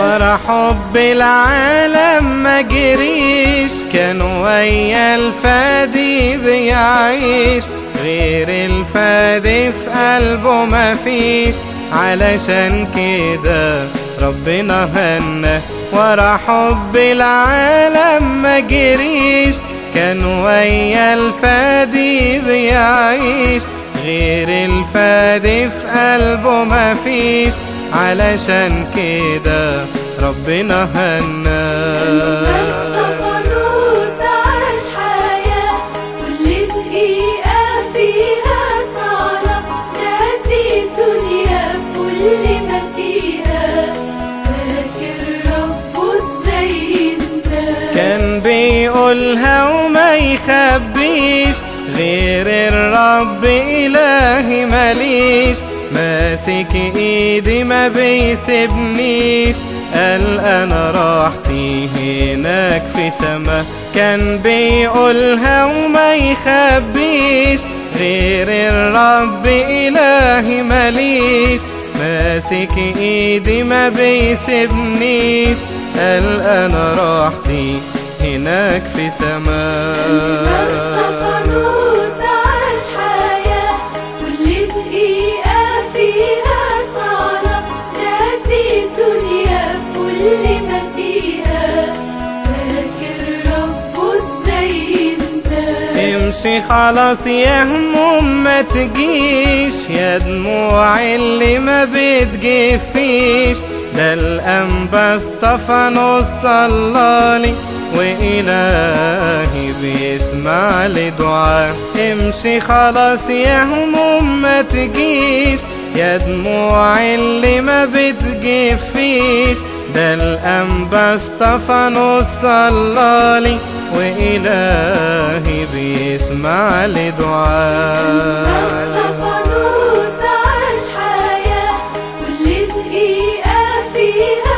ورا حب العالم ما جريش كان ويا الفادي بيعيش. غير الفادي في قلبه ما فيش. علشان كده ربنا هنا ورا حب العالم ما جريش كان ويا الفادي بيعيش. غير الفادي في قلبه ما فيش. علشان كده ربنا هنا. مصطفى روس عاش حياة كل دقيقة فيها صلاة ناسي الدنيا بكل ما فيها فاكر ربه إزاي ينساه كان بيقولها وما يخبيش غير الرب إلهي ماليش ماسك إيدي ما بيسيبنيش. قال أنا راحتي هناك في سما. كان بيقولها وما يخبيش. غير الرب إلهي ماليش. ماسك إيدي ما بيسيبنيش. قال أنا راحتي هناك في سما. مصطفى روس امشي خلاص يا هموم ما تجيش يا دموع اللي ما بتجفيش. ده الأنبا استفانوس صلالي وإلهي بيسمع لدعاء امشي خلاص يا هموم ما تجيش يا دموع اللي ما بتجفيش. ده الأنبا استفانوس صلالي وإلهي بيسمع لدعاء. المصطفى نور عاش حياة كل دقيقة فيها.